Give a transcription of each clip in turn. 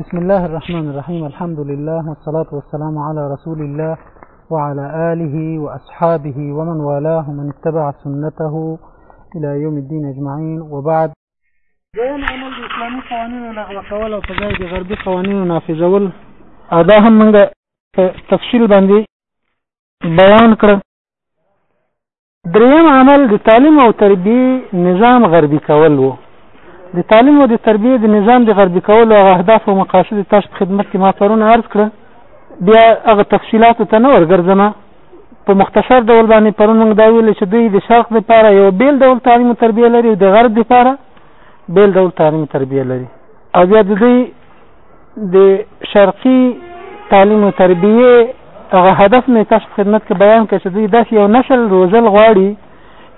بسم الله الرحمن الرحيم الحمد لله والصلاة والسلام على رسول الله وعلى آله وأصحابه ومن والاه من اتبع سنته إلى يوم الدين أجمعين وبعد جاءنا عمل د قوانين قوانینو قوال کول غربي قوانين ونافذ أول أداهم من تفشيل بندي بيان باندې درېیم عامل د تعلیم او تربیې نظام غربي کول و. د تعلیم او د تربیې د نظام د غربي کولو هغه اهداف او مقاصد تاسو په خدمت کې ما پرون عرض کړه بیا هغه تفصیلاتو ته نه ورګرځم په مختصر ډول باندې پرون موږ دا ویل چې دوی د شرق لپاره یو بیل ډول تعلیم او تربیه لري او د غرب لپاره بیل ډول تعلیم او تربیه لري او بیا د دوی د شرقي تعلیم او تربیه هغه هدف مې تاسو خدمت کې بیان کړ چې دوی داسې یو نسل روزل غواړي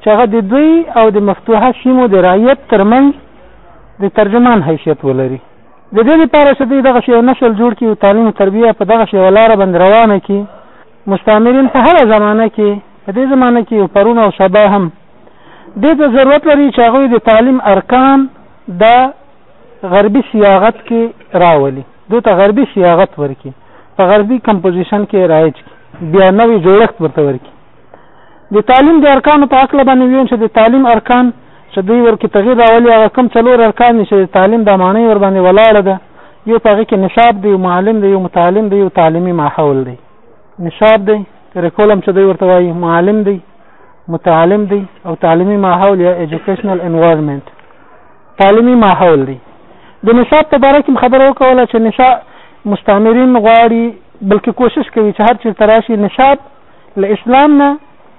چې هغه د دوی او د مفتوحه سیمو د رعیت ترمنځ د ترجمان حیثیت ولري د دې لپاره چې دوی دغه یو نسل جوړ کړي او تعلیم او تربیه په دغه یو لار باندې روانه کړي مستعمرین په هره زمانه کې په دې زمانه کې پرون او سبا هم دې ته ضرورت لري چې هغوی د تعلیم ارکان د غربي صیاغت کې راولي، دوی ته غربي صیاغت ورکړي، په غربي کمپوزیشن کې یې رایج کړي، بیا نوی جوړښت ورته ورکړي. د تعلیم د ارکانو په هکله باندې ویون چې د تعلیم ارکان چې دوی ورکې تغیر راولي هغه کوم څلور ارکان دي چې د تعلیم دا معنی ورباندې ولاړه ده یو په هغه کې نصاب دی یو معلم دی یو متعلم دی یو تعلیمي ماحول دی نصاب دی کریکولم چې دوی ورته وایي معلم دی متعلم دی او تعلیمي ماحول یا ایجوکیشنل انوایرمنټ تعلیمي ماحول دی د نصاب په باره کې خبره وکوله چې نصاب مستعمرین غواړي بلکې کوشش کوي چې هر چیرته راشي نصاب له اسلام نه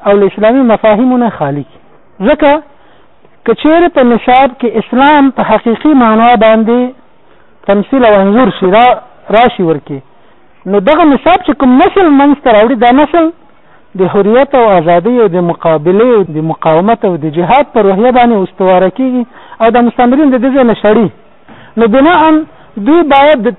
او له اسلامي مفاهیمو نه خالی کړي ځکه که چیرې په نصاب کې اسلام په حقیقي معنا باندې تمثیل او انظور شي را راشي ورکې نو دغه نصاب چې کوم نسل منځته راوړي دا نسل د حریت او آزادۍ او د مقابلې او د مقاومت او د جهاد په روحیه باندې استواره کیږي او دا مستعمرین د دې ځای نه شړي نو بناءً دوی باید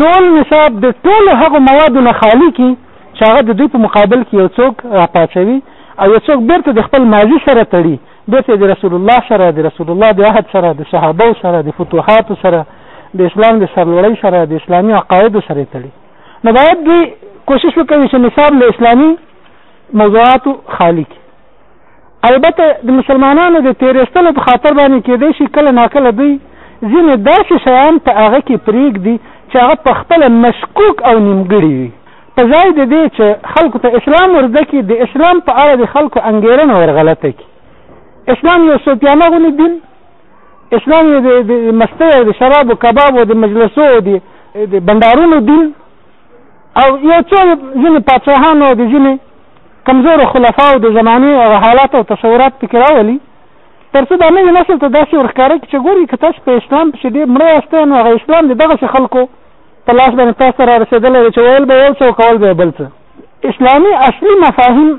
ټول نصاب د ټولو هغو موادو نه خالي کړي چې هغه د دوی په مقابل کې یو څوک راپاڅوي او یو څوک بیرته د خپل ماضي سره تړي بیرته د رسول الله سره د رسول الله د عهد سره د صحابه سره د فتوحاتو سره د اسلام د سرلوړۍ سره د اسلامي عقایدو سره تړي نو باید دوی کوشش وکوي چې نصاب له اسلامي موضوعاتو خالی کړي البته د مسلمانانو د تیرېستلو په خاطر باندې کېدای شي کله ناکله دوی ځینې داسې شیان په هغه کې پرېږدي چې هغه په خپله مشکوک او نیمګړي وي په ځای د دې چې خلکو ته اسلام ورده کړي د اسلام په اړه د خلکو انګېرنه ورغلطه کړي اسلام یو صوفیانه غوندې دین اسلام یې د د مستۍ او د شرابو کباب او د مجلسو او د د بنډارونو دین او یو څو ځینې پاچاهانو او د ځینې کمزورو خلفاو د زمانې او حالات او تصورات پکې راولي تر څو دا نوي نسل ته داسې ورښکاره کړي چې ګوري که تاسو په اسلام پسې ډېر مړه یاست نو هغه اسلام د دغسې خلکو په لاس باندې تاسو ته را رسېدلی دی چې ویل به یو څه او کول به یې بل څه اسلامي اصلي مفاهیم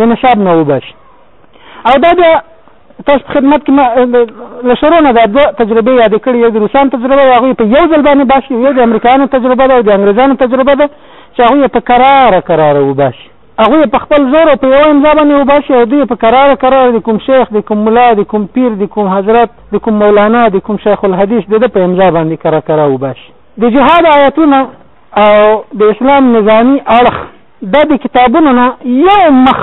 د نصاب نه وباسي او دا بیا تاسو په خدمت کې ما له شروع نه دا دوه تجربې یادې کړې یو د روسانو تجربه ده هغوی په یو ځل باندې باسي یو د امریکایانو تجربه ده او د انګریزانو تجربه ده چې هغوی په کراره کراره وباسي هغوی په خپل زور او په یو امضا باندې وباسي او دوی په کراره کراره د کوم شیخ د کوم ملا د کوم پیر د کوم حضرت د کوم مولانا د کوم شیخ الحدیث د ده په امضا باندې کرا کرا وباسي د جهاد آیتونه او د اسلام نظامی اړخ دا د کتابونو نه یو مخ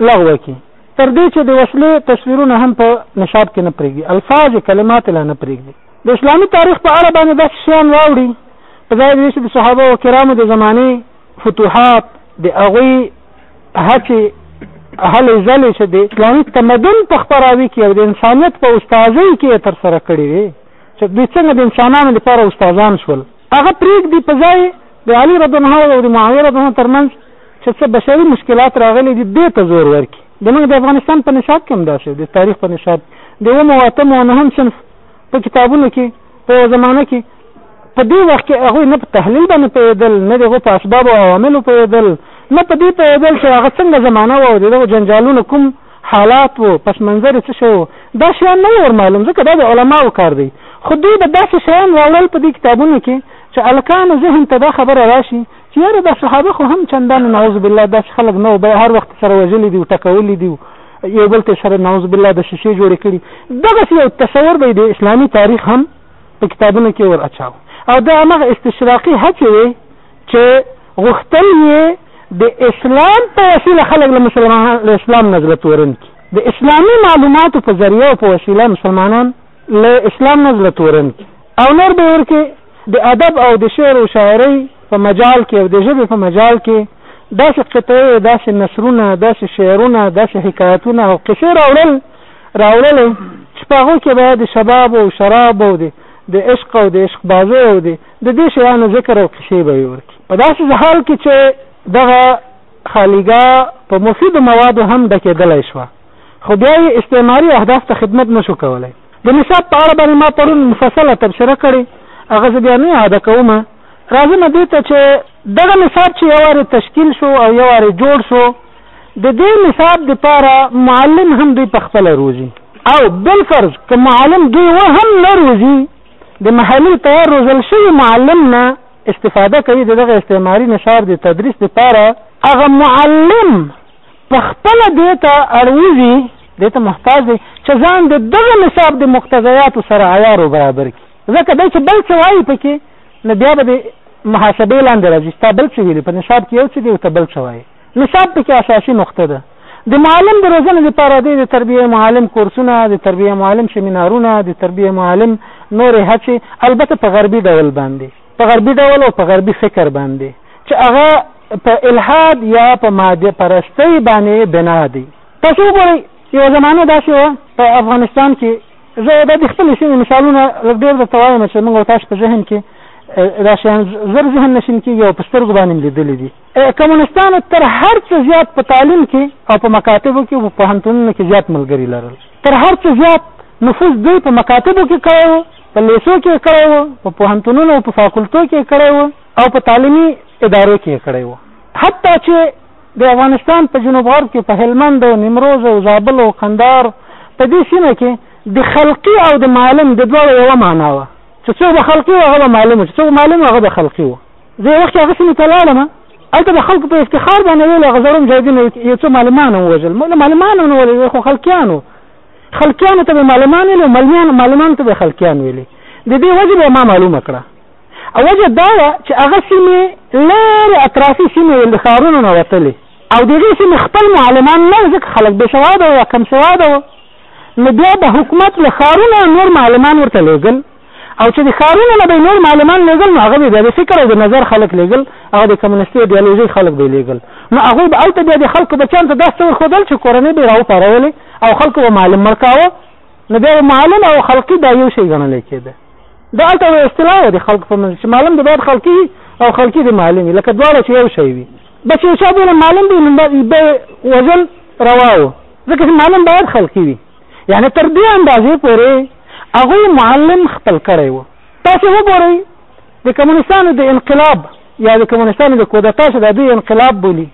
لغوه کړي تر دې چې د وسلې تصویرونه هم په نشاب کې نه پرېږدي الفاظ کلمات لا نه پرېږدي د اسلامي تاریخ په اړه باندې داسې شیان راوړي په ځای دې چې د صحابه او کرامو د زمانې فتوحات د هغوی هڅې هلې ځلې چې د اسلامي تمدن په خپراوي کې او د انسانیت په استاذۍ کې یې ترسره کړې وې چې دوی څنګه د انسانانو لپاره استادان شول هغه پرېږدي په ځای د علي رض او د معاویه رض ترمنځ چې څه بشري مشکلات راغلي دي دې ته زور ورکړي زموږ د افغانستان په نصاب کې هم داسې د تاریخ په نصاب د اومو اتمو او نهم صنف په کتابونو کې په یوه زمانه کې په دې وخت کې هغوی نه په تحلیل باندې پوهېدل نه د هغو په اسبابو او عواملو پوهېدل نه په دې پوهېدل چې هغه څنګه زمانه وه او د دغو جنجالونو کوم حالات وو، پس منظر یې څه شی وو، دا شیان نه وو ور معلوم، ځکه دا د علماوو کار دی، خو دوی به داسې شیان راوړل په دې کتابونو کې چې هلکانو ذهن ته دا خبره راشي چې یاره دا صحابه خو هم چندانې نعوذ بالله داسې خلک نه وو، بیا هر وخت سره وژلي دي، ټکولي دي، یو بل ته سره نعوذ بالله د شیشې جوړې کړي، دغسې یو تصور به یې د اسلامي تاریخ هم په کتابونو کې ور اچاوه او دا همغه استشراقي هڅې وې چې غوښتل یې د اسلام په وسیله خلک له مسلمانان له اسلام نه زړه تورن کړي د اسلامي معلوماتو په ذریعه او په وسیله مسلمانان له اسلام نه زړه تورن کړي او نور به ورکې د ادب او د شعر او شاعرۍ په مجال کې او د ژبې په مجال کې داسې قطعې داسې نثرونه داسې شعرونه داسې حکایتونه او قصې راوړل راوړل چې په هغو کې به د شباب او شراب او د عشق او د عشق بازو او د د دې شیانو ذکر او قصې به یې ورکړي په داسې حال کې چې دغه خالیګا په مفیدو موادو هم ډکېدلی شوه خو بیا یې استعماري اهداف ته خدمت نشو کولی د نصاب په اړه باندې ما پرون مفصله تبصره کړې هغه زه بیا نه یاده کوم راځم دې ته چې دغه نصاب چې یو وارې تشکیل شو او یو وارې جوړ شو د دې نصاب لپاره معلم هم دوی په خپل روزي او بل فرض که معلم دوی و هم نه روزي د محلي تیار روزل شوي معلم نه استفاده کوي د دغه استعماري نصاب د تدریس لپاره هغه معلم په خپل دې ته اړوزي دې ته محتاج دی چې ځان د دغه نصاب د مقتضیاتو سره عیار برابر کړي ځکه دی چې بل څه وایي پکې نو بیا به د محاسبې لاندې راځي ستا بل څه ویلي په نصاب کې یو څه دی او ته بل څه وایي نصاب پکې اساسي نقطه ده. د معلم د روزنې لپاره دی د تربیه معلم کورسونه، د تربیه معلم سیمینارونه، د تربیه معلم نورې هڅې البته په غربي ډول باندې، په غربي ډول او په غربي فکر باندې چې هغه په الحاد یا په ماده پرستۍ باندې بنا دی. تاسو وګورئ یوه زمانه داسې وه په افغانستان کې زه دا د خپل سیمې مثالونه ډېر درته وایم چې موږ تاسو په ذهن کې دا شیان زر ذهن نشین کېږي او په سترګو باندې مې لیدلي دي کمونستانو تر هر څه زیات په تعلیم کې او په مکاتبو کې او په پوهنتونونو کې زیات ملګري لرل تر هر څه زیات نفوذ دوی په مکاتبو کې کړی و په لیسو کې کړی و په پوهنتونونو او په فاکولټو کې کړی و او په تعلیمي ادارو کې کړی و حتی چې د افغانستان په جنوب غرب کې په هلمند او نیمروز او زابل او قندار په دې سیمه کې د خلقي او د معلم د دواړو یوه معنا وه چې څوک به خلقي و هغه به معلم و چې څوک معلم و هغه به خلقي و زه یو وخت هغه سیمې ته لاړم هلته د خلکو په افتخار باندې ویل هغه زړو مجاهدینو یو څو معلمانو ووژل موږ معلمانو نه ووژل خو خلکیانو خلکیانو ته به معلمان ویل او ملمیان معلمانو ته به خلکیان ویل د دې وجه به ما معلومه کړه او وجه دا وه چې هغه سیمې لرې اطرافي سیمې ول د ښارونو نه وتلې او د دې سیمې خپل معلمان نه ځکه خلک بې سواده وو یا کم سواده وو نو بیا د حکومت له ښارونو نور معلمان ورته لېږل او چې د ښارونو نه به یې نور معلمان لېږل نو هغه به بیا د فکر او د نظر خلک لېږل هغه د کمونستي ایډیالوژۍ خلک به یې لېږل نو هغوی به هلته بیا د خلکو بچیانو ته داسې څه ورښودل چې کورنۍ به یې راوپارولې او خلکو به معلم مړ کاوه نو بیا به معلم او خلقي دا یو شی ګڼل کېده دا هلته یوه اصطلاح وه د خلکو په منځ چې معلم د باید خلقي او خلقي د معلم وي لکه دواړه چې یو شی وي بس یو چا بوله معلم دی نو به وژل روا و ځکه چې معلم باید خلقي وي یعنی تر دې اندازې پورې هغه معلم خپل کړی وو تاسو وګورئ د کمونستانو د انقلاب یا د کمونستانو د کودتا چې د دوی انقلاب بولی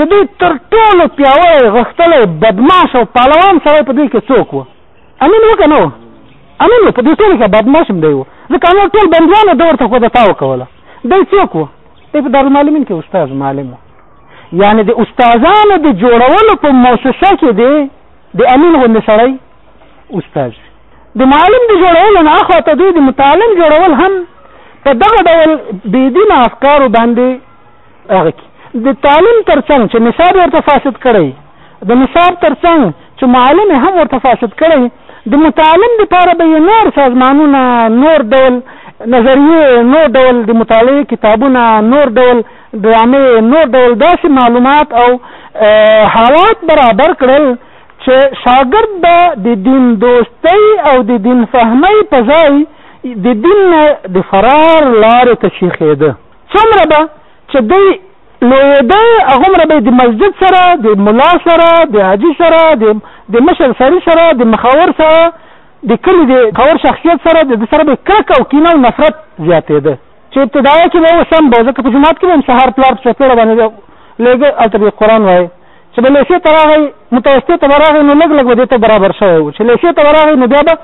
د دوی تر ټولو پیاوړی غښتلی بدماش او پهلوان سړی په دوی کې څوک و امین و که نه و امین و په دوی ټولو کې بدماش هم دی و ځکه نور ټول بندیانو ده ورته کودتا وکوله دی څوک و دی په دارالمعلمین کې استاد معلم و یعنې د استادانو د جوړولو په موسسه کې دی د امین غوندې سړی استاد وي د معلم د جوړولو نه اخوا ته دوی د متعلم جوړول هم په دغه ډول بېدینه افکارو باندې هغه کي د تعلیم ترڅنګ چې نصاب ورته فاسد کړی د نصاب ترڅنګ چې معلم هم ورته فاسد کړی د متعلم لپاره به یې نور سازمانونه نور ډول نظریه نور ډول د مطالعې کتابونه نور ډول ډرامې نور ډول داسې معلومات او حالات برابر کړل چې شاګرد به د دین دوستۍ او د دین فهمۍ په ځای د دین نه د فرار لارې ته چیخېده څومره به چې دی لویده هغومره به د مسجد سره د ملا سره د حاجي سره د مشر سړي سره د مخور سره د کلي د مخور شخصیت سره د سره به کرکه او کینه او نفرت زیاتېده چې ابتدايه کې به اوس هم به ځکه په جومات کې به هم سهار پلار په چوپېړه باندې لېږه هلته به قرآن وایي چې به لېسې ته راغی متوسطې ته به راغی نو لږ لږ به دې ته برابر شوی و چې لېسې ته به راغی نو بیا به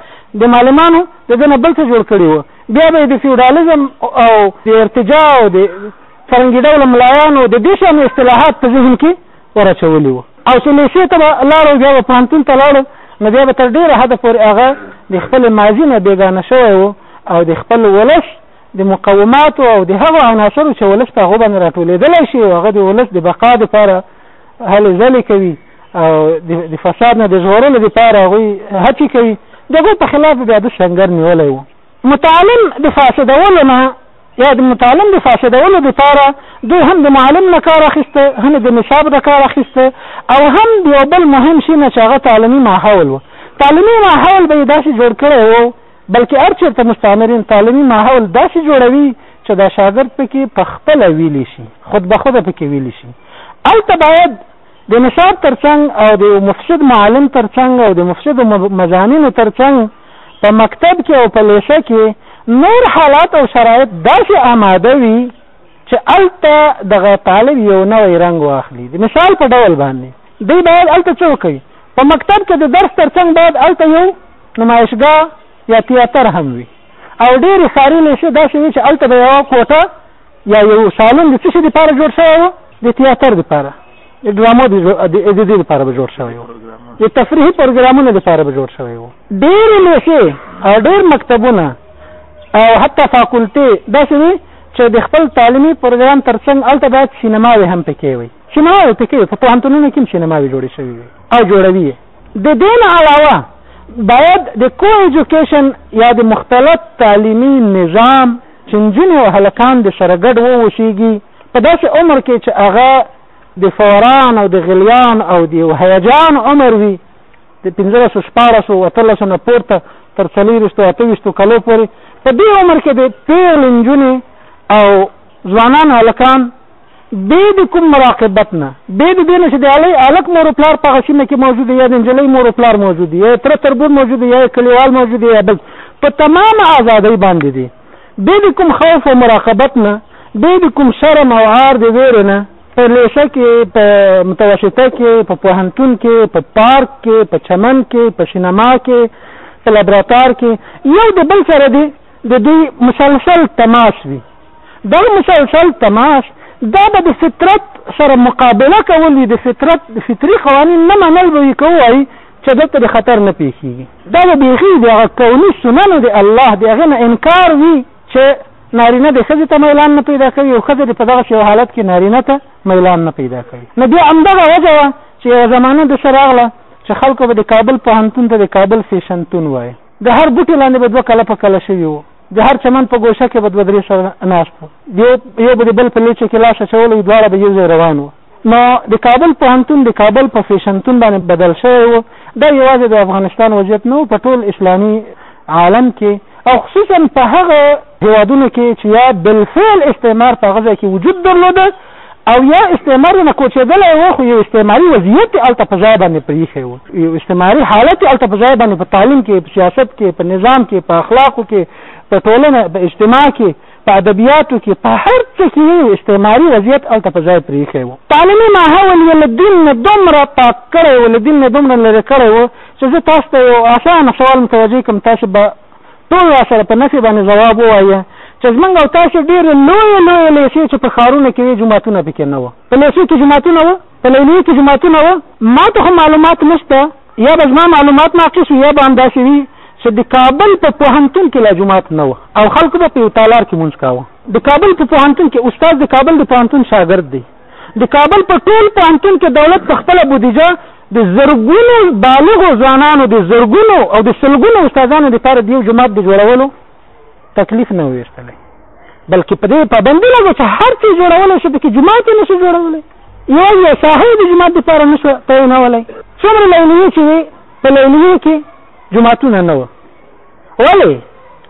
د معلمانو د ده نه بل څه جوړ کړي وو بیا به یې د فیوډالیزم او د ارتجاع او د فرنګي ډوله ملایانو د دې شیانو اصطلاحات په ذهن کې ور اچولي وو. او چې لېسې ته به لاړ او بیا به پوهنتون ته لاړ نو بیا به تر ډېره حده پورې هغه د خپلې ماضي نه بېګانه شوی وو او د خپل ولس د مقوماتو او د هغو عناصرو چې ولس په هغو باندې راټولېدلی شي او هغه د ولس د بقا دپاره هلې ځلې کوي او د فساد نه د ژغورلو دپاره هغوی هڅې کوي د هغوی په خلاف بیا د سنګر نیولی وو متعلم د فاسدولو نه یا د متعلم د فاسدولو د پاره دوی هم د معلم نه کار اخیسته هم د نصاب د کار اخیسته او هم د یو بل مهم شي نه چې هغه تعلیمي ماحول و تعلیمي ماحول به یې داسې جوړ کړی وو بلکې هر چېرته مستعمرین تعلیمي ماحول داسې جوړوي چې دا شاګرد پکې په خپله ویلی شي خود به خود پکې ویلی شي هلته باید د نصاب تر څنګ او د یو مفسد معلم تر څنګ او د مفسدو مضامینو تر څنګ په مکتب کې او په لیسه کې نور حالات او شرایط داسې آماده وي چې هلته دغه طالب یو نوی رنګ واخلي د مثال په ډول باندې دی باید هلته څه وکړي په مکتب کې د درس ترڅنګ باید هلته یو نمایشګاه یا تیاتر هم وي او ډېرې ښاري لیسې داسې وي چې هلته به یوه کوټه یا یو سالون د څه شي لپاره جوړ شوی و د تیاتر لپاره د ډرامو د دې لپاره به جوړ شوی و د تفریحي پروګرامونو لپاره به جوړ شوی و ډېرې لوښې او ډېر مکتبونه او حتی فاکولټې داسې وي چې د خپل تعلیمي پروګرام ترڅنګ هلته باید سینماوې هم پکې وي سینماوې پکې وي په پوهنتونونو کې هم سینماوې جوړې شوې وي او جوړوي یې د دې نه علاوه باید د کو ایجوکیشن یا د مختلط تعلیمي نظام چې نجونې او هلکان دې سره ګډ واوسېږي په داسې عمر کې چې هغه د فوران او د غلیان او د یو هیجان عمر وي د پنځلسو شپاړسو اتلسو نه پورته تر څلوېښتو اته ویشتو کلو پورې په دې عمر کې د پیغلې نجونې او ځوانان هلکان بې د کوم مراقبت نه، بې د دې نه چې د هلک مور و پلار په هغه سیمه کې موجود وي یا د نجلۍ مور و پلار موجود وي یا یې تره تربور موجود وي یا یې کلیوال موجود وي یا بل په تمامه ازادۍ باندې دي بې د کوم خوف او مراقبت نه بې د کوم شرم او عار د ویرې نه په لیشه کې په متوسطه کې په پوهنتون کې په پارک کې په چمن کې په سینما کې په لابراتوار کې یو د بل سره دی د دوی مسلسل تماس وي دا مسلسل تماس دا به د فطرت سره مقابله کول وي د فطرت د فطري قوانین نه منل به وي که ووایي چې دلته د خطر نه پېښېږي دا به بیخي د هغه کوني سننو د الله د هغې نه انکار وي چې نارینه د ښځې ته میلان نه پیدا کوي او ښځه د په دغسې یو حالت کې نارینه ته میلان نه پیدا کوي نو بیا همدغه وجه وه چې یوه زمانه د سره راغله چې خلکو به د کابل پوهنتون ته د کابل سیشنتون وایه د هر بوټي لاندې به دوه کله په کله شوي وو، د هر چمن په ګوشه کې به دوه درې سره ناست وو، یو یو به د بل په لېچه کې لاس اچولو او دواړه به یو ځای روان وو. نو د کابل پوهنتون د کابل په فېشنتون باندې بدل شوی وو، دا یوازې د افغانستان وضعیت نه وو، په ټول اسلامي عالم کې او خصوصاً په هغه هېوادونو کې چې یا بالفعل استعمار په هغه ځای کې وجود درلوده، او یا استعمار یې نه کوچېدلی و خو یو استعماري وضعیت یې هلته په ځای باندې پریښی و یو استعماري حالت یې هلته په ځای باندې په تعلیم کې په سیاست کې په نظام کې په اخلاقو کې په ټولنه په اجتماع کې په ادبیاتو کې په هر څه کې یو استعماري وضعیت هلته په ځای پریښی و تعلیمي ماحول یې له دین نه دومره پاک کړی و له دین نه دومره لرې کړی و چې زه تاسو ته یو اسانه سوال متوجه کوم تاسو به ټول راسره په نفي باندې ځواب ووايه چې زمونږ او تاسې ډېرې لویې لویې لېسې چې په ښارونو کې وې جوماتونه پکې نه وه په لېسو کې جوماتونه وه په لیلیو کې جوماتونه وه ما ته خو معلومات نشته یا به زما معلومات ناقص وي یا به همداسې وي چې د کابل په پوهنتون کې لا جومات نه وه او خلکو به په یو تالار کې مونځ کاوه د کابل په پوهنتون کې استاد د کابل د پوهنتون شاګرد دی د کابل په ټول پوهنتون کې دولت په خپله بودیجه د زرګونو بالغو ځوانانو د زرګونو او د سلګونو استادانو لپاره د یو جماعت د جوړولو تکلیف نه ویستلی بلکې په دې پابندي لګو چې هر څه جوړولی شي پکې جماعت یې نشي جوړولی یوازې یو ساحه یې د جومات دپاره نه شوه تعینولی څومره لیلیې چې وې په لیلیې کې جوماتونه نه وه ولې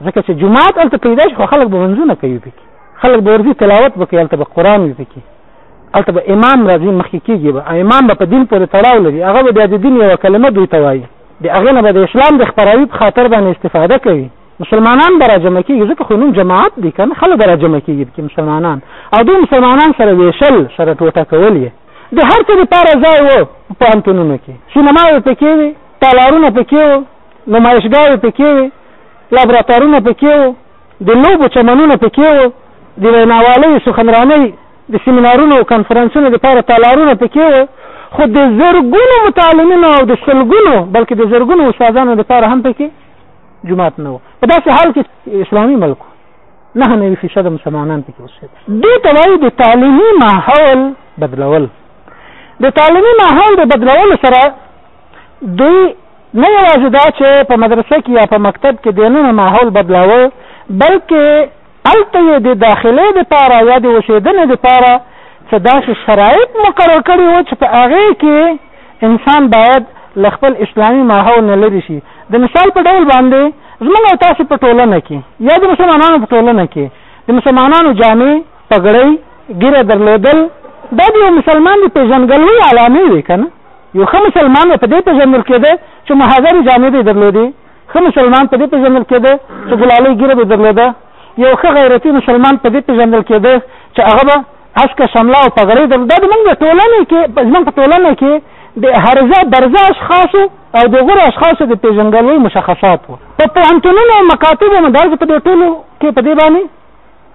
ځکه چې جومات هلته پیدا شي خو خلک به منځونه کوي پکې خلک به ورځي تلاوت به کوي هلته به قرآن وي پکې الته به امام راځي مخکې کېږي به امام به په دین پورې تړاو لري هغه به بیا د دین یوه کلمه دوی ته وایي د هغې نه به د اسلام د خپراوي په خاطر باندې استفاده کوي مسلمانان به راجمع کېږي ځکه خو نوم جماعت دی که نه خلک به راجمع کېږي پکې مسلمانان او دوی مسلمانان سره ویشل سره ټوټه کول یې د هر څه لپاره ځای و په پوهنتونونو کې سینماوې پکې وې تالارونه پکې و نمایشګاوې پکې وې لابراتوارونه پکې و د لوبو چمنونه په کې وو، د ویناوالیو، سخنرانۍ، د سیمینارونو او کنفرانسونو لپاره تالارونه په کې وو، خو د زرګونو متعلمینو او د سلګونو بلکې د زرګونو استادانو لپاره هم په کې جومات نه و. په داسې حال کې چې اسلامي ملک و، نهه نوي فیصده مسلمانان په کې اوسېدل. دې ته وایي د تعلیمي ماحول بدلول. د تعلیمي ماحول د بدلولو سره دوی نه یوازې دا چې په مدرسه کې یا په مکتب کې دننه ماحول بدلاوه بلکې هلته یې د داخلې دپاره یا د اوسېدنې دپاره څه داسې شرایط مقرر کړي وو چې په هغې کې انسان باید له خپل اسلامي ماحول نه لرې شي د مثال په ډول باندې زموږ او تاسو په ټولنه کې یا د مسلمانانو په ټولنه کې د مسلمانانو جامې پګړۍ ګیره درلودل دا د یو مسلمان د پېژندګلوۍ علامې وې که نه یو ښه مسلمان به په دې پېژندل کېده چې مهاجرې جامې به یې درلودې، ښه مسلمان په دې پېژندل کېده چې ګلالۍ ږیره به یې درلوده، یو ښه غیرتي مسلمان په دې پېژندل کېده چې هغه به هسکه شمله او پګړۍ درلوده. دا زموږ د ټولنې کې زموږ په ټولنه کې د هرزه برزه اشخاصو او د غوره اشخاصو د پېژندګلوۍ مشخصات وو. په پوهنتونونو او مکاتبو مدارسو په دې ټولو کې په دې باندې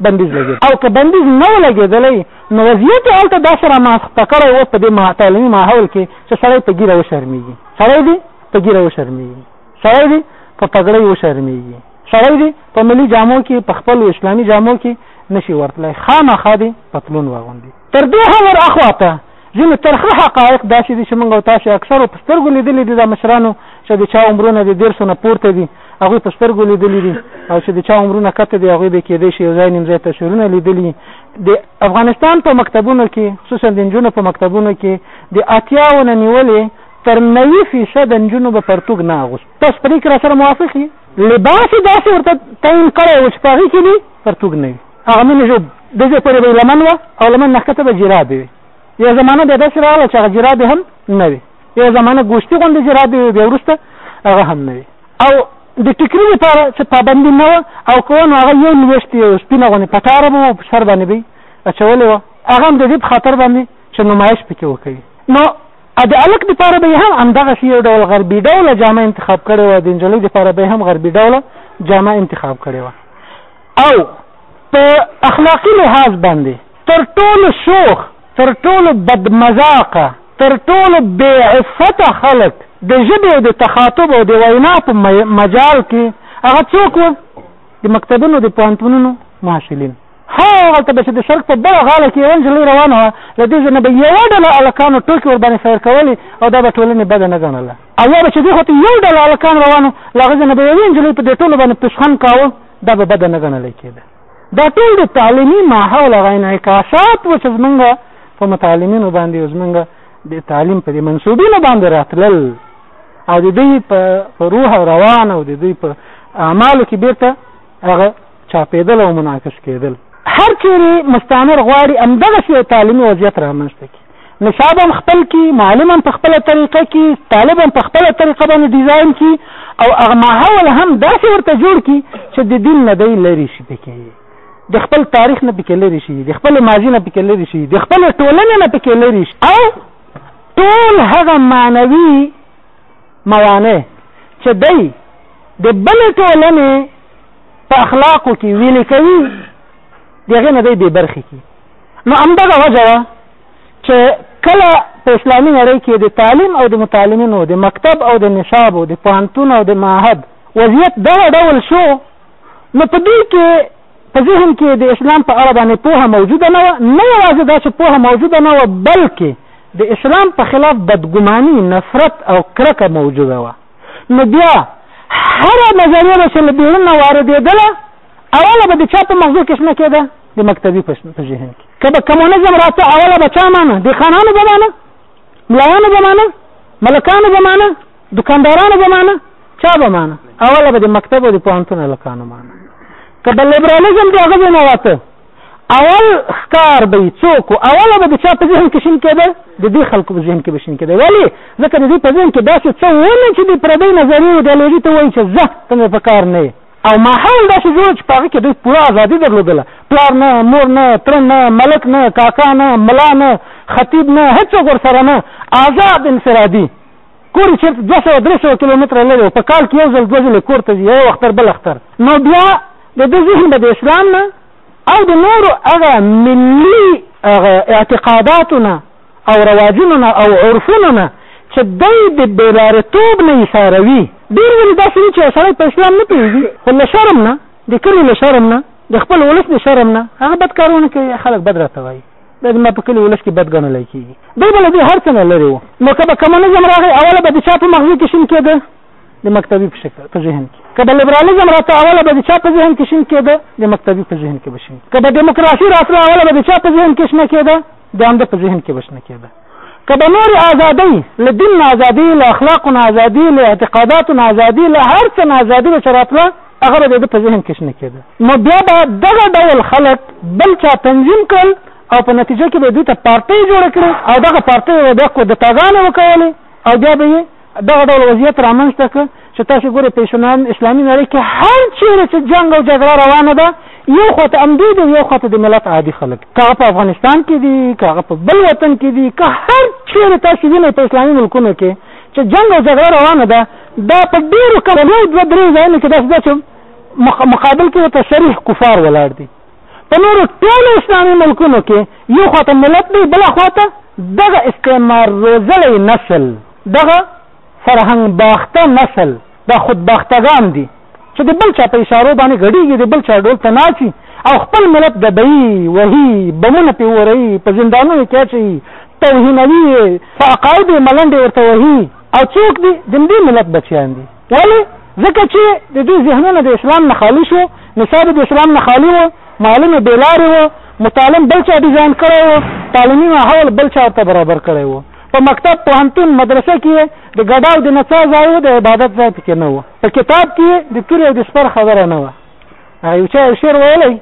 بندیز لګېد او که بندیز نه و لګېدلی نو وضعیت یې هلته داسې رامنځته کړی و په دې تعلیمي ماحول کې چې سړی په ګیره وشرمېږي سړی دې په ګیره وشرمېږي سړی دې په پګړۍ وشرمېږي سړی دې په ملي جامو کې په خپل اسلامي جامو کې نشي ورتلی خامخا دې پتلون واغوندي تر دې هم ور اخواته ځینې ترخه حقایق داسې دي چې موږ او تاسې اکثرو په سترګو لیدلي دي دا مشرانو چې د چا عمرونه د دېرشو نه پورته دي هغوی په سترګو لیدلي دي او چې د چا عمرونه کته دي هغوی به کېدای شي یو ځای نیم ځای تصویرونه لیدلي د افغانستان په مکتبونو کې خصوصا د نجونو په مکتبونو کې د اتیاو نه نیولې تر نوي فیصد نجونو به پرتوګ نه اغوست تاسو پرې کې را سره موافق یې لباس یې داسې ورته تعین کړی و چې په هغې کې دې پرتوګ نه وي هغه مینه چې د دې پورې به لمن وه او لمن نه ښکته به جرابې وي یوه زمانه بیا داسې راغله چې هغه جرابې هم نه وي یوه زمانه ګوشتي غوندې جرابې وي بیا وروسته هغه هم نه وي او د ټیکري لپاره چې پابندي نه وه او که نو هغه یو لویشت یو سپینه غوندې پټاره به وه په سر باندې به یې اچولې وه هغه هم د دې په خاطر باندې چې نمایش پکې وکوي نو د هلک دپاره به یې هم همدغسې یو ډول غربي ډوله جامه انتخاب کړې وه د نجلۍ دپاره به یې هم غربي ډوله جامه انتخاب کړې وه او په اخلاقي لحاظ باندې تر ټولو شوخ، تر ټولو بدمذاقه، تر ټولو بې عفته خلک د ژبې او د تخاطب او د وینا په مجال کې هغه څوک وو؟ د مکتبونو د پوهنتونونو محصلین. هغلته به چې د سړک په بله غاړه کې یوه نجلۍ روانه وه له دې ځای نه به یوه ډله هلکانو ټوکې ورباندې فیر کولې او دا به ټولنې بده نه ګڼله او یا به چې دې خوا ته یو ډله هلکان روان وو له هغه ځای نه به یوې نجلۍ په دې ټولو باندې پسخند کاوه دا به بده نه ګڼلی کېده دا ټول د تعلیمي ماحول هغه انعکاسات وو چې زمونږ په متعلمینو باندې او زمونږ د تعلیم په دې منسوبینو باندې راتلل او د دوی په روح او روان او د دوی په اعمالو کې بیرته هغه چاپېدل او منعکس کېدل هر چیرې مستعمر غواړي همدغسې یو تعلیمي وضعیت رامنځته کړي نصاب هم خپل کړي، معلم هم په خپله طریقه کړي، طالب هم په خپله طریقه باندې ډیزاین کړي او هغه ماحول هم داسې ورته جوړ کړي چې د دین نه دی لرې شي پکې د خپل تاریخ نه پکې لرې شي د خپل ماضي نه پکې لرې شي د خپل ټولنې نه پکې لرې شي او ټول هغه معنوي موانع چې دی د بل ټولنې په اخلاقو کې ویلې کوي دغه نه دی بې برخې کی نو همدغه وجه ده چې کله په اسلامي نړۍ کې د تعلیم او د متعلمینو د مکتب او د نصابو د پوهنتون او د معهد وضعیت دغه ډول شو نو په دوی کې په ذهن کې د اسلام په اړه باندې پوهه موجوده نه وه نه یوازې دا چې پوهه موجوده نه وه بلکې د اسلام په خلاف بدګماني نفرت او کرکه موجوده وه نو بیا هره نظریه به چې له بیرون نه واردېدله اوله به د چا په مغزو کې شنه کېده د مکتبي په ذهن کې که به کمونیزم راته اوله به چا مانه د خانانو به مانه ملایانو به مانه ملکانو به مانه دکاندارانو به مانه چا به مانه اوله به د مکتب او د پوهنتون هلکانو مانه که به لیبرالیزم د هغه ځای نه راته اول ښکار دی څوک اوله به د چا په ذهن کې شین کېده د دې خلکو په ذهن کې به شین کېده ولې ځکه د دې په ذهن کې داسې څه ونه چې د پردۍ نظریې ایډیالوژي ته وایي چې زه ته مې په کار نه او ماحول داسې جوړ چې په هغه کې دوی پوره ازادي درلودله پلار نه مور نه تره نه ملک نه کاکا نه ملا نه خطیب نه هېڅوک ورسره نه آزاد انفرادي کور چېرته دوه سوه درې سوه کیلومتره لرې و په کال کې یو ځل دوه ځلې کور ته ځي یو اختر بل اختر نو بیا د ده ذهن به د اسلام نه او د نورو هغه ملي هغه اعتقاداتو نه او رواجونو نه او عرفونو نه چې دی د بېلارېتوب نه ایساروي. ډېر ځلې داسې وي چې یو سړی په اسلام نه پوهېږي، خو له شرم نه، د کلي له شرم نه، د خپل ولس د شرم نه هغه بد کارونه کوي، خلک بد راته وایي، دا زما په کلي ولس کې بد ګڼلی کېږي. دی به له دې هر څه نه لرې و، نو که به کمونیزم راغی، اوله به د چا په مغزو کې شین کېده؟ د مکتبي په شکل په ذهن کې. که به لیبرالیزم راته، اوله به د چا په ذهن کې شین کېده؟ د مکتبي په ذهن کې به شین. که به ډیموکراسي راتله، اوله به د چا په ذهن کې شنه کېده؟ د همده په ذهن کې وشنه کېده که به نور ازادۍ له دین نه ازادي له اخلاقو نه ازادي له اعتقاداتو نه ازادي له هر څه نه ازادي به شراتله هغه به د په ذهن کې شنه کېده نو بیا به دغه ډول خلک بل چا تنظیم کړل او په نتیجه کې به دوی ته پارټۍ جوړه کړي او دغه پارټۍ به بیا کودتاګانې وکولې او بیا به یې دغه ډول وضعیت رامنځ ته کړ چې تاسو ګورئ په اسلامي نړۍ کې هر چیرې چې جنګ او جګړه روانه ده یو خواته امدوی دی یو خواته د ملت عادي خلک که په افغانستان کې دي که په بل وطن کې دي که هر چیرې تاسو وینئ په اسلامي ملکونو کې چې جنګ او جګړه روانه ده دا په ډېرو کلونو دوه درې ځایونو کې داسې ده چې مقابل کې ورته صریح کفار ولاړ دي په نورو ټولو اسلامي ملکونو کې یو خواته ملت دی بله خواته دغه استعمار روزلی نسل دغه فرهنګ باخته نسل دا خودباختګان دي چې د بل چا په اشارو باندې غړيږي د بل چا ډول ته ناچي او خپل ملت د بي وهي بمونه په وري په زندانونو کې چي توهینوي فقاید ملنډ ورته وهي او څوک دي د دې ملت بچیان دي ولی ځکه چې د دوی ذهنونه د اسلام نه خالی شو نصاب د اسلام نه خالی وو معلم بیلاری وو متعلم بل چا ډیزاین کړی وو تعلیمي ماحول بل چا ورته برابر کړی وو په مکتب، پوهنتون، مدرسه کې یې د ګډا او د نڅا ځای و، د عبادت ځای پکې نه و. په کتاب کې یې د تورې او د سپر خبره نه وه. هغه یو چا یو شعر ویلی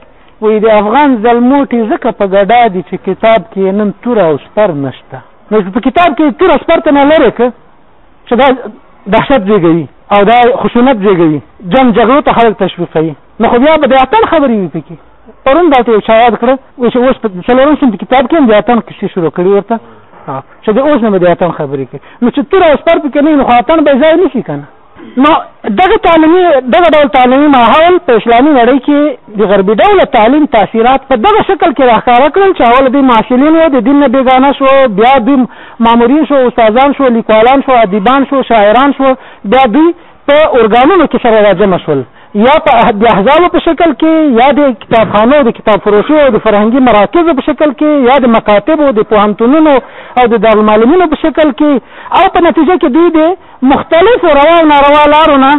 وایي، د افغان ځلموټي ځکه په ګډا دي چې کتاب کې یې نن توره او سپر نه شته. نو په کتاب کې یې توره او سپر ته نه لرې کړ چې دا دهشت زېږوي او دا خشونت زېږوي، جنګ جګړو ته خلک تشویقوي. نو خو بیا به د اتڼ خبرې وي پکې پرون دا ته یو چا یاد کړه وایي چې اوس په څلورم صنف کتاب کې هم د اتڼ کیسې شروع کړي ورته چې د اوس نه به د اتڼ خبرې کوي نو چې تور او سپر پکې نه وي نو خو اتڼ به ځای نه شي که نه نو دغه تعلیمي دغه ډول تعلیمي ماحول په اسلامي نړۍ کې د غربي ډول تعلیم تاثیرات په دغه شکل کې راښکاره کړل چې اول دوی محصلین وو د دین نه بېګانه شو بیا دوی مامورین شو استادان شو لیکوالان شو ادیبان شو شاعران شو بیا دوی په ارګانونو کې سره راجمع شول، یا په داحزابو په شکل کې، یا د کتابخانو، د کتاب فروشیو او د فرهنګي مراکزو په شکل کې، یا د مکاتبو، د پوهنتونونو او د دارالمعلمینو په شکل کې او په نتیجه کې دوی د مختلفو روا او ناروا لارو نه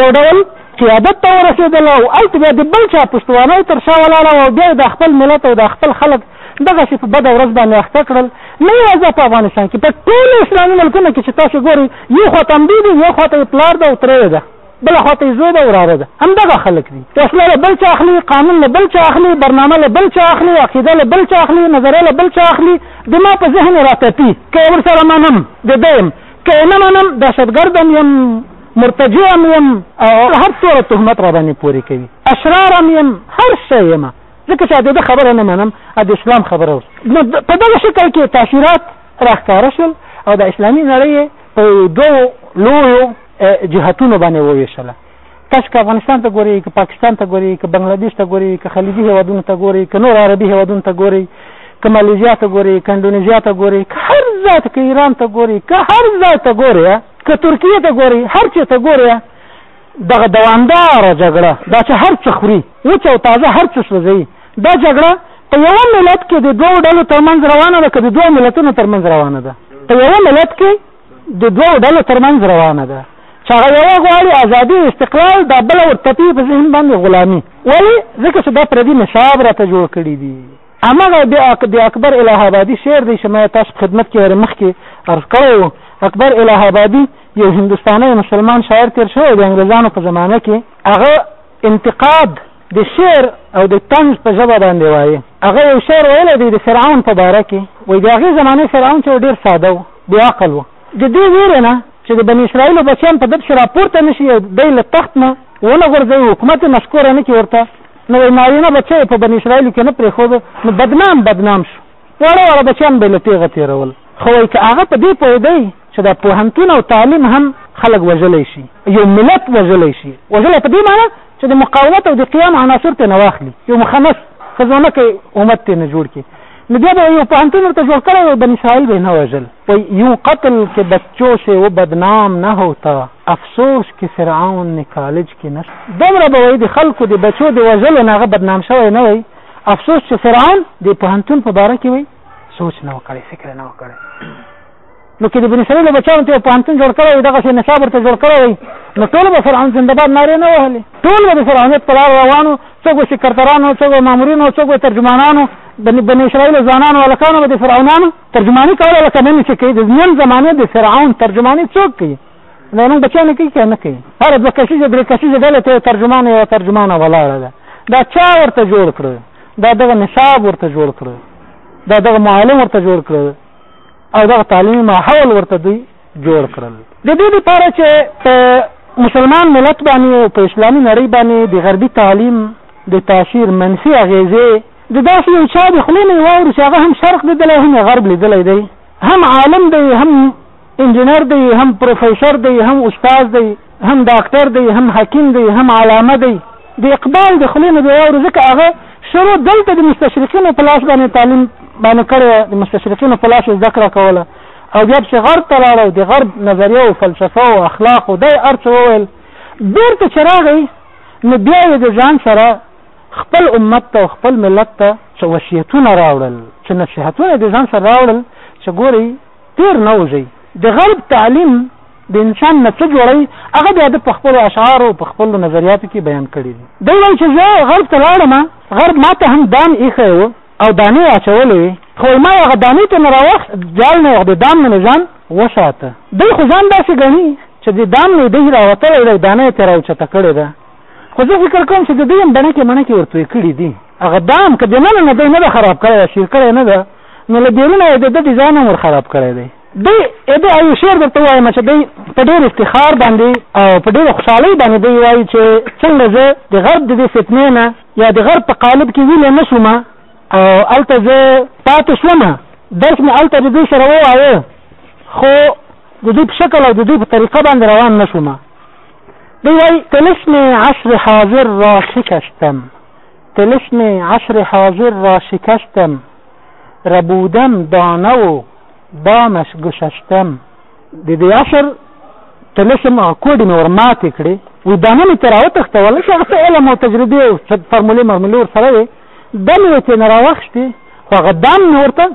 یو ډول قیادت ته ورسېدل او هلته بیا د بل چا پشتوانه یې تر شا ولاړه وه او بیا یې داخپل ملت او داخپل خلک دغسې په بده ورځ باندې اخته کړل نه یوازې په افغانستان کې په ټولو اسلامي ملکونو کې چې تاسو ګورئ یو خوا ته همدوی دي یو خوا ته یې پلار ده او تره یې ده بله خوا ته یې زوی ده وراره ده همدغه خلک دي وسله له بل چا اخلي قانون له بل چا اخلي برنامه له بل چا اخلي عقیده له بل چا اخلي نظریه له بل چا اخلي د ما په ذهن راتپي که ورسره منم د ده یم که یې نه منم دهشتګرد هم یم مرتجع هم یم او هر څوره تهمت راباندې پورې کوي اشرار هم یم هر شی یم ځکه چې دده خبره نه منم او د اسلام خبره وس نو په دغه شکل کې تاثیرات راښکاره شول او د اسلامي نړۍ په دوو لویو جهتونو باندې وویشله تاسو که افغانستان ته ګورئ که پاکستان ته ګورئ که بنګلادیش ته ګورئ که خلیجي هېوادونو ته ګورئ که نور عربي هېوادونو ته ګورئ که مالیزیا ته ګورئ که انډونیزیا ته ګورئ که هر ځای ته که ایران ته ګورئ که هر ځای ته ګورئ که ترکیې ته ګورئ هر چېرته ګورئ دغه دوامداره جګړه دا چې هر څه خوري وچ او تازه هر څه سوځوي دا جګړه په یوه ملت کې د دوو ډلو ترمنځ روانه ده که د دوو ملتونو ترمنځ روانه ده په یوه ملت کې د دوو ډلو ترمنځ روانه ده چې هغه یوه غواړي ازادي استقلال دا بله ورتپي په ذهن باندې غلامي ولې ځکه چې دا پردي نصاب راته جوړ کړي دي هماغه د د اکبر اله آبادي شعر دی چې ما یې تاسو په خدمت کې ورې مخکې عرض کړی و. اکبر اله آبادي یو هندوستانی مسلمان شاعر تېر شوی د انګریزانو په زمانه کې. هغه انتقاد د شعر او د طنز په ژبه باندې وایي. هغه یو شعر ویلی دی د فرعون په باره کې وایي د هغې زمانې فرعون چې ډېر ساده و، بې عقل و. د دې وېرې نه چې د بني اسرائیلو بچیان په ده پسې راپورته نه شي او دی له تخت نه ونه غورځوي، حکومت یې نسکوره نه کړي ورته نوی نارینه بچه یې په بني اسرایلو کې نه پرېښود، نو بدنام بدنام شو، واړه واړه بچیان به یې له تېغه تېرول، خو وایي که هغه په دې پوهېدی چې دا پوهنتون او تعلیم هم خلک وژلی شي، یو ملت وژلی شي، وژلی په دې معنی چې د مقاومت او د قیام عناصر ترې نه واخلي، یو مخنث ښځونکی امت ترې نه جوړ کړي، نو بیا به یو پوهنتون ورته جوړ کړی وای بني اسرائیل به یې نه وژل وایي یو قتل کې بچو سې و بدنام نه هوتا افسوس کې فرعون نه کالج کې نه دومره به وایي د خلکو د بچو د وژلو نه هغه بدنام شوی نه وای افسوس چې فرعون د پوهنتون په باره کې وایي سوچ نه وکړي فکر نه وکړي نو که د بني اسرائیلو بچیانو ته یو پوهنتون جوړ کړی وای دغسې نصاب ورته جوړ کړی وای نو ټول به فرعون زندهباد نارې نه وهلې ټول به د فرعونیت په لاره روانو څوک به سکرترانو څوک به مامورینو څوک به ترجمانانو د بني اسرائیلو ځوانانو هلکانو به د فرعونانو ترجماني کوله لکه نن چې کوي د نن زمانې د فرعون ترجماني څوک کوي دا نن بچیان نه کوي که نه کوي هره دوه کسیزه درې کسیزه ډله ته یو ترجمان یوه ترجمانه ولاړه ده دا چا ورته جوړ کړو دا دغه نصاب ورته جوړ کړو دا دغه معلم ورته جوړ کړو او دغه تعلیمي ماحول ورته دوی جوړ کړل د دې لپاره چې په مسلمان ملت باندې او په اسلامي نړۍ باندې د غربي تعلیم د تاثیر منفي اغیزې د داسې یو چا د خولې نه واورو چې هغه هم شرق لیدلی هم غرب لیدلی دی هم عالم دی هم انجینر دی هم پروفیسور دی هم استاد دی هم ډاکټر دی هم حکیم دی هم علامه دی د اقبال د خلی نه بیا ورو ځکه هغه شروع دلته د مستشرقینو په لاس باندې تعلیم باندې کړی د مستشرقینو په لاس زده کړه کوله او بیا چې غرب ته لاړ او د غرب نظریه او فلسفه او اخلاق او دای ارڅ وویل بیرته چې راغی نو بیا یې د ځان سره خپل امت ته خپل ملت ته څه وصیتونه راوړل چې نصیحتونه د ځان سره راوړل چې ګوري تیر نه وځي د غرب تعلیم د انسان نه څه جوړوي، هغه بیا ده په خپلو اشعارو او په خپلو نظریاتو کې بیان کړي دي. دی وايي چې زه غرب ته لاړم، غرب ما ته هم دام ایښی و او دانې یې اچولې وې، خو وايي ما یې هغه دانې ترنه راواخیست، جال نه یې او د دام نه مې ځان وساته. دی خو ځان داسې ګڼي چې د دام نه یې دی راوتلی دی او دانه یې ترې راوچته کړې ده، خو زه فکر کوم چې د دوی هم بڼکې مڼکې ور توې کړي دي. هغه دام که دننه نه دی نه ده خراب کړی، شیر کړی نه ده، نو له بیرونه یې د ده ډیزاین هم ور خراب کړی دی. دی اده یو شعر درته وایم چې دی په ډېر افتخار باندې او په ډېر خوشحالۍ باندې دی وایي چې څنګه زه د غرب د دې فتنې نه یا د غرب په قالب کې ویلې نه شوم او هلته زه پاتې شوم درس مې هلته د دوی سره ووایه خو د دوی په شکل او د دوی په طریقه باندې روان نه شوم دی وایي تلشمې عشر حاضر را شکشتم تلشمې عشر حاضر را شکشتم ربودم دانه و بامش ګششتم د دې عشر تلسم او کوډ مې ورماتې کړې وي دا نه مې تر راوتښتول چې هغه څه علم او تجربې او فرمولې مرمولې ورسره وې دا مې ورته نه راوښتې خو هغه دام مې ورته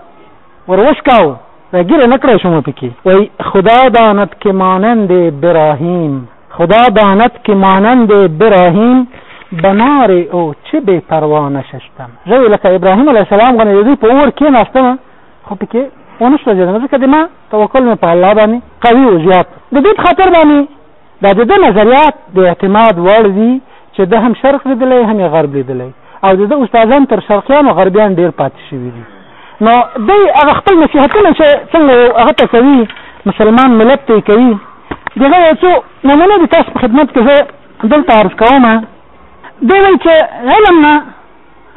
وروشکاو راګیره نه کړی شوم پکې وایي خدا دانت که مانند ابراهیم خدا دانت که مانند ابراهیم بنار او چه بې پروانه ششتم زه لکه ابراهیم علیه السلام غوندې د دوی په اور کېناستم خو پکې ونه سوځېدم ځکه د ما توکل مې په الله باندې قوي و زیات د دې په خاطر باندې دا د ده نظریات د اعتماد وړ دي چې ده هم شرق لیدلی هم یې غرب لیدلی او د ده استادان تر شرقیان او غربیان ډېر پاتې شوي دي نو دی هغه خپل نصیحتونه چې څنګه هغه ته کوي مسلمان ملت ته یې کوي دغه یو څو نمونه د تاسو په خدمت کې زه دلته عرض کوم دی وایي چې علم نه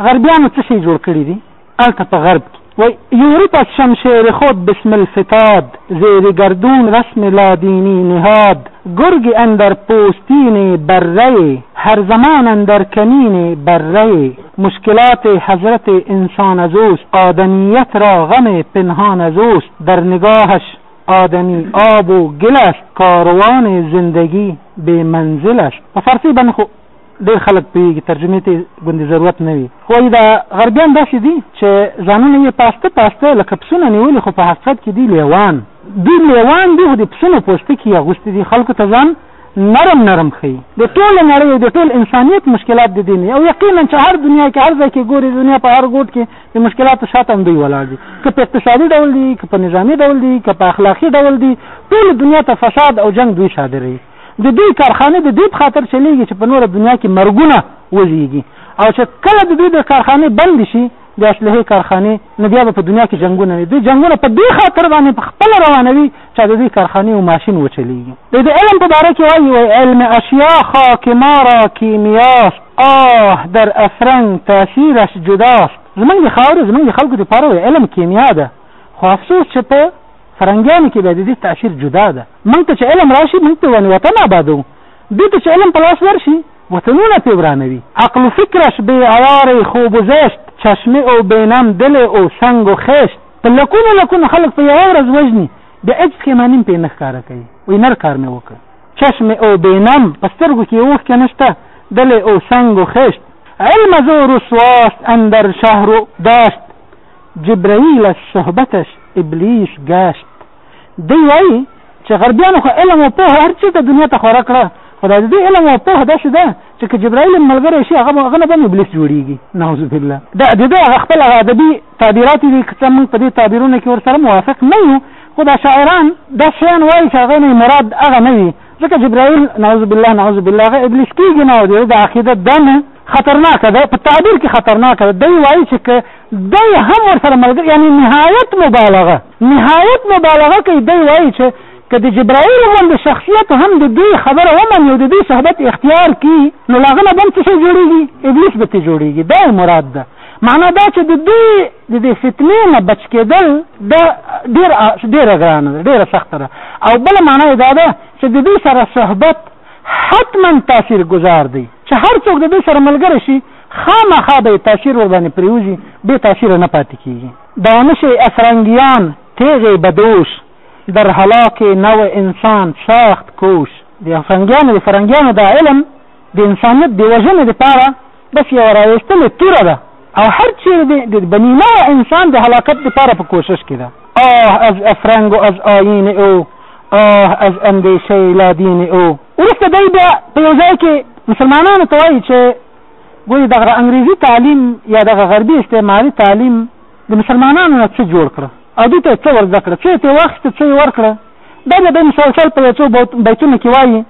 غربیانو څه شی جوړ کړي دي هلته په غرب کې وای یورپ از شمشیر خود بسمل فتاد زیر گردون رسم لادینی نهاد گرگ اندر پوستین بره هر زمان اندر کمین بره مشکلات حضرت انسان از اوست آدمیت را غم پنهان از اوست در نگاهش آدمی آب و گل است کاروان زندگی بی منزل است په فارسی باندې خو ډېر خلک پوهېږي، ترجمې ته یې ګوندې ضرورت نه وي. وايي دا غربیان داسې دي چې ځانونه یې پاسته پاسته لکه پسونه نیولي خو په حقیقت کې دي لېوان. دوی لېوان دي خو د پسونو پوستکي یې اغوستي دي، خلکو ته ځان نرم نرم ښيي. د ټولې نړۍ او د ټول انسانیت مشکلات د دې نه دي او یقیناً چې هر دنیا کې، هر ځای کې ګورې، د دنیا په هر ګوټ کې د مشکلاتو شاته همدوی ولاړ دي. که په اقتصادي ډول دي، که په نظامي ډول دي، که په اخلاقي ډول دي، ټولې دنیا ته فساد او جنګ دوی صادروي. د دوی کارخانې د دې په خاطر چلیږي چې په نوره دنیا کې مرګونه وزیږي او چې کله د دوی د کارخانې بند شي د اسلحې کارخانې نو بیا به په دنیا کې جنگونه وي دوی جنگونه په دې خاطر باندې په خپل روانوي چې د دوی کارخانې او ماشین وچلیږي دوی د علم په باره کې وایي وایي علم اشیا خاک ما را کیمیاست آه در افرنگ تاثیرش جداست زمونږ د خاورې زمونږ د خلکو دپاره وایي علم کیمیا ده خو افسوس چې په فرنګیانو کې بیا د دې تاثیر جدا ده موږ ته چې علم راشي موږ پرې ونې وطن ابادوو دوی ته چې علم په لاس ورشي وطنونه پرې ورانوي. عقل و فکرش بې عیارې خوب و زشت چشمه او بینم دل او سنګ و خشت په لکونو لکونو خلک په یوه ورځ وژني بیا هېڅ پښېماني پرې نه ښکاره کوي وایي نر کار مې وکړ چشمه او بینم په سترګو کې اوښکې نشته دل او سنګ و خشت علم از او رسواست اندر شهر و داشت جبرئیل از صحبتش ابلیس گشت دی وایي چې غربیانو خو علم او پوهه هر چېرته دنیا ته خوره کړه خو د دې علم او پوهه داسې ده چې که جبرائیل هم ملګری شي هغه هغه نه به هم ابلیس جوړېږي نعوذ بالله دا د ده هغه خپل هغه ادبي تعبیرات دي که څه موږ په دې تعبیرونو کې ورسره موافق نه یو خو دا شاعران دا شیان وایي چې هغه نه مراد هغه نه وي ځکه جبرائیل نعوذ بالله نعوذ بالله هغه ابلیس کېږي نه او د عقیدت دا نه خطرناکه ده په تعبیر کې خطرناکه ده دی وایي چې که دی هم ورسره ملګری یعنی نهایت مبالغه نهایت مبالغه کوي دی وايي چې که د جبرائیل غوندې شخصیت هم د دوی خبره ومني او د دوی صحبت اختیار کړي نو له هغه نه به هم څه شی جوړېږي ابلیس به ترې جوړېږي دا یې مراد ده معنا دا چې د دوی د دې فتنې نه بچ کېدل دا ډېر ډېره ګرانه ده ډېره سخته ده او بله معنا یې دا ده چې د دوی سره صحبت حتما تاثیر گذار دی چې هر څوک د دوی سره ملګری شي خامخا به تاثیر ور باندې پریوزي بې تاثیره نه پاتې کیږي دانش اسرنگیان تیغ به دوش در هلاک نوع انسان سخت کوش د اسرنګیانو د فرنګیانو دا علم د انسانیت د وژنې لپاره بس یوه راویستلې توره ده او هر چیرې دې د بني نوع انسان د هلاکت لپاره په کوشش کې ده آه از افرنګ او از آیین او آه از اندیشه لادین او وروسته دی بیا په یو ځای کې مسلمانانو ته وایي چې ګوي دغه انګريزي تعليم يا دغه غربي استعماري تعليم د مسلمانانو نه څه جوړ کړه او دوی ته څه ورزده کړه څه يې ترې واخيسته څه يې ورکړه دا بیا د مسلسل په یو څو بیتونو کې وایي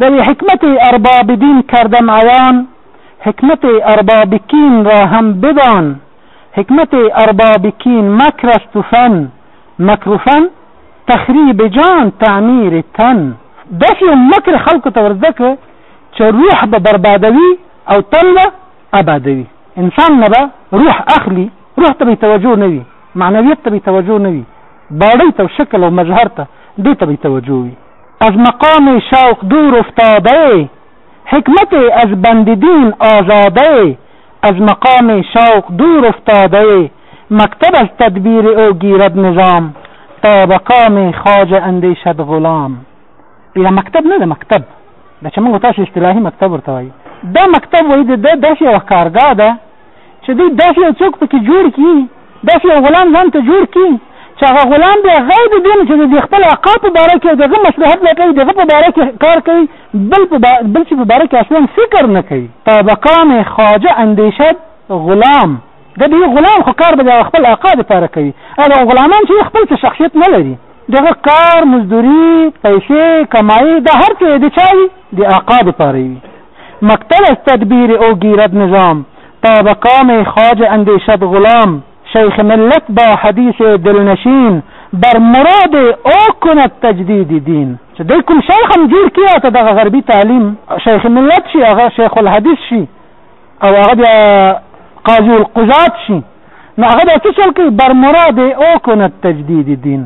د حکمت ارباب دین کردم عیان حکمت ارباب کین را هم بدان حکمت ارباب کین مکر است و فن مکر و فن تخریب جان تعمیر تن داسې یو مکر خلکو ته ورزده کړه چې روح به بربادوي او تن به ابادوي انسان نه به روح اخلي روح ته به توجه نه وي معنویت ته به توجه نه وي باړی ته شکل او مظهر ته دې ته به توجه وي از مقام شوق دور افتاده حکمت از بند دین آزاده از مقام شوق دور افتاده مکتب از تدبیر او گیرد نظام تا به کام خواجه اندیشد غلام یا مکتب نه ده مکتب دا چې موږ تاسو اصطلاحي مکتب ورته وایو دا مکتب وایي د داسې یوه کارګاه ده چې دوی داسې یو څوک پکې جوړ کړي داسې یو غلام ځان ته جوړ کړي چې هغه غلام بیا غیر د دې نه چې د خپل عقا په باره کې دغه مصلحت لټوي دغه په باره کې کار کوي بل په بل چې په باره کې اصلا فکر نه کوي طبقان خواجه اندیشد غلام د دې غلام خو کار به د خپل عقا لپاره کوي هغه غلامان چې خپل شخصیت نه لري دغه کار مزدوري پیسې کمایي دا هر څه د چا وي د آقا دپاره وي مقتل از تدبیر او گیرد نظام تا به کام خواجه اندیشد غلام شیخ ملت با حدیث دلنشین بر مراد او کند تجدید دین چې دی کوم شیخ هم جوړ کړي ته دغه غربي تعلیم شیخ ملت شي هغه شیخ الحدیث شي او هغه بیا قاضي القضات شي نو هغه بیا څه چل کوي برمراد او کند تجدید دین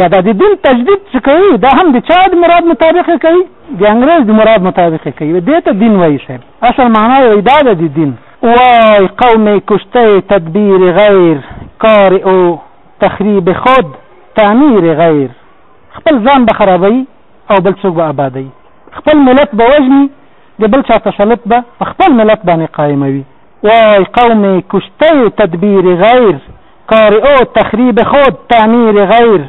بیا د دین تجدید چې کوي دا هم د چا د مراد مطابق کوي د انګريز د مراد مطابق کوي دې ته دین وایي صاحب اصل معنا یې دا ده د دین وای قوم کشته تدبیر غیر کار او تخریب خود تعمیر غیر خپل ځان به خرابوي او بل څوک به آبادوي خپل ملت به وژني د بل چا تسلط به په خپل ملت باندې قایموي وای قوم کشته تدبیر غیر کار او تخریب خود تعمیر غیر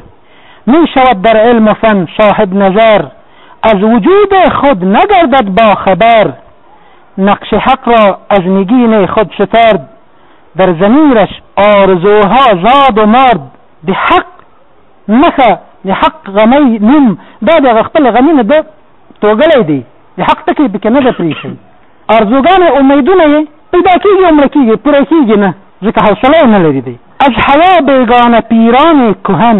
می شود در علم و فن صاحب نظر از وجود خود نگردد با خبر نقش حق را از نگین خود سترد در ضمیرش آرزوها زاد و مرد د حق نخه د حق غمی نوم دا د خپل غمی نه د توګلی دی د حق ټکی پکې نه ده پرې شوی ارزوګان او امیدونه یې پیدا کېږي او مړه کېږي، پوره کېږي نه، ځکه حوصله یې نه لري دی. از هوا بیگانه پیران کهن،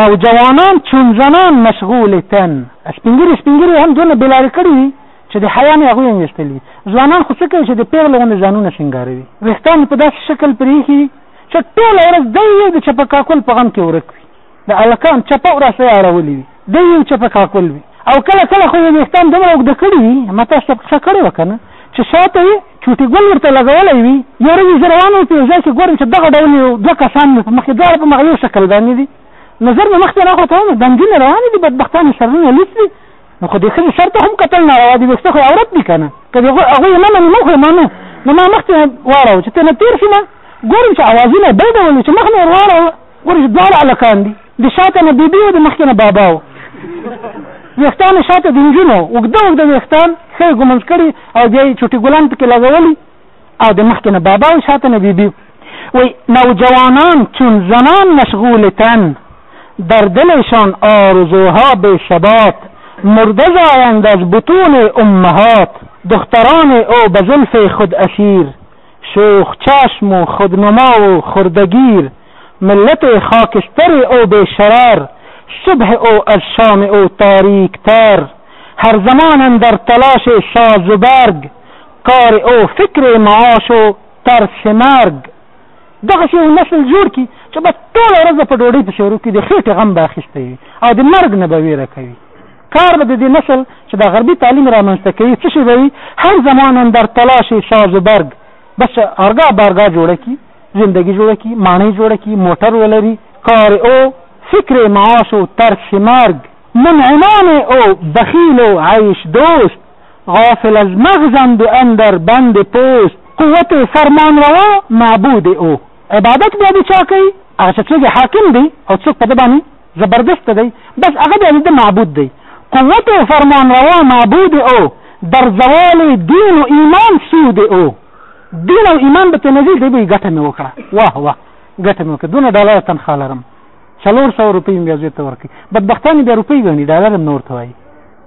نوجوانان چون زنان مشغول تن. سپین ږیري سپین ږیري یې هم دونه بې لارې کړي دي چې د حیا نه یې هغوی هم وېستلي دي. ځوانان خو څه کوي چې د پېغلو غوندې ځانونه سینګاروي، وېښتان یې په داسې شکل پرې ایښي دي چې ټوله ورځ دی یې د چپه کاکل په غم کې ورک وي. د الکان چپه وراسته یې اړولي وي، دی یو چپه کاکل وي او کله کله خو یې وېښتان دومره اوږده کړي وي، ما تاسو ته قصه کړې وه کنه، چې شا ته یې چوټي ګل ورته لګولی وي، یو ورځ یې زه روان وم په یو ځای کې ګورم چې دغه ډول یو دوه کسان مې په مخ کې دواړه په مغه یو شکل باندې دي، نظر مې مخ ته راغو ته ومه دا نجونې روانې دي بدبختانې سرونه لوڅ دي نو خو دې ښځې سر ته هم کتل ناروا دي وېښته خو عورت دي که نه که دې هغوی نه مني موږ خو یې منو نو ما مخکې واړوه چې ته نه تېر شوم ګورم چې اوازونه بل ډول چې مخ مې ور واړوه ګوره چې دواړه هلکان دي د شاته نه بیبي او د مخکې نه بابا و ویښتان یې شاته د نجونو اوږده اوږده ویښتان ښه یې ګمنځ کړي او بیا یې چوټي ګلان پکې لګولي او د مخکې نه بابا او شاته نه بیبي وی نوجوانان چون زنان مشغول تن در دلشان آرزوها به ثبات مرده زایند از بطون امهات دختران او به زلف خود اسیر شوخ چشم و خودنما و خرده گیر ملت خاکستر او بی شرر صبح او از شام او تاریک تر هر زمان اندر تلاش ساز و برگ کار او فکر معاش و ترس مرگ دغسې یو نسل جوړ کړي چې بس ټوله ورځ به په ډوډۍ پسې وروکي د خېټې غم به اخیستی وي او د مرګ نه به وېره کوي. کار به د دې نسل چې د غربي تعلیم رامنځته کوي څه شی به وي هر زمان اندر تلاش ساز و برګ بس ارګا بارګا جوړه کی زندگی جوړه کی ماڼۍ جوړه کی موټر ولري کار او فکر معاش و ترس مرګ منعمان او بخیل و عیش دوست غافل از مغزند و اندر بند پوست قوت فرمان روا معبود او عبادت بیا د چا کوي هغه چې څوک حاکم دی او څوک په ده باندې زبردست دی بس هغه دی د معبود دی قوت فرمان روا معبود او در زوال دین او ایمان سود او دین او ایمان به تنزیل دی به ګټه مې وکړه واه واه ګټه مې وکړه دونه ډالر تنخواه لرم څلور سوه روپۍ مې بیا زوی ته ورکړي بدبختانې بیا روپۍ ګڼي ډالر هم نه ورته وایي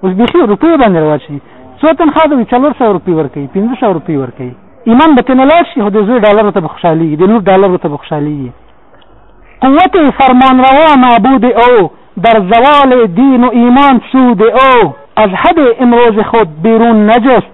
اوس بیخي روپۍ باندې رواج شي څو تنخوا ته څلور سوه روپۍ ورکوي پنځه سوه روپۍ ورکوي ایمان به ترې نه لاړ شي خو د زوی ډالرو ته به خوشحالېږي د لور ډالرو ته به خوشحالېږي قوت فرمانروا معبود او در زوال دین و ایمان سود او از حد امروز خود بیرون نجست